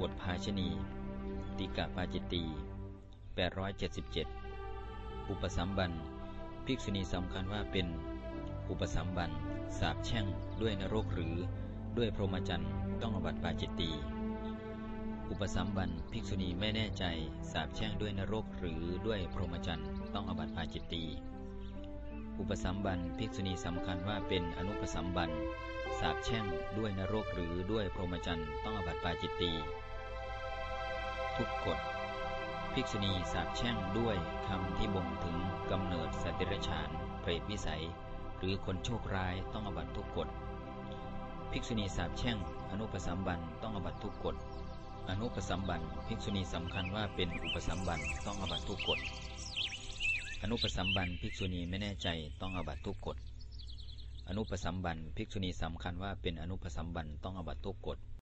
บทภาชณีติกะปาจิตตี877 อุปสัมบัน ภิกษุณีสำคัญว่าเป็น อุปสัมบันสาบแช่ง ด้วยนรกหรือ ด้วยพรหมจรรย์ต้องอบัติปาจิตตี อุปสัมบันภิกษุณีไม่แน่ใจสาบแช่งด้วยนรกหรือด้วยพรหมจรรย์ต้องอบัติปาจิตตี อุปสัมบันภิกษุณีสำคัญว่าเป็นอนุปสัมบันาบแช่งด้วยนรกหรือด้วยพรหมจรรย์ต้องอบัติปาจิตตีทุกกฎภิกษุณีสาบแช่งด้วยคำที่บ่งถึงกำเนิดสตว์เดรัจฉานเปรตวิสัย หรือคนโชคร้ายต้องอบัตทุกกฎภิกษุณีสาบแช่ง อนุปสัมบันต้องอบัตทุกกฎอนุปสัมบันภิกษุณีสำคัญว่าเป็นอุปสัมบันต้องอบัตทุกกฎอนุปสัมบันภิกษุณีไม่แน่ใจต้องอบัตทุกกฎ อนุปสัมบันภิกษุณีสำคัญว่าเป็นอนุปสัมบันต้องอบัตทุกกฎ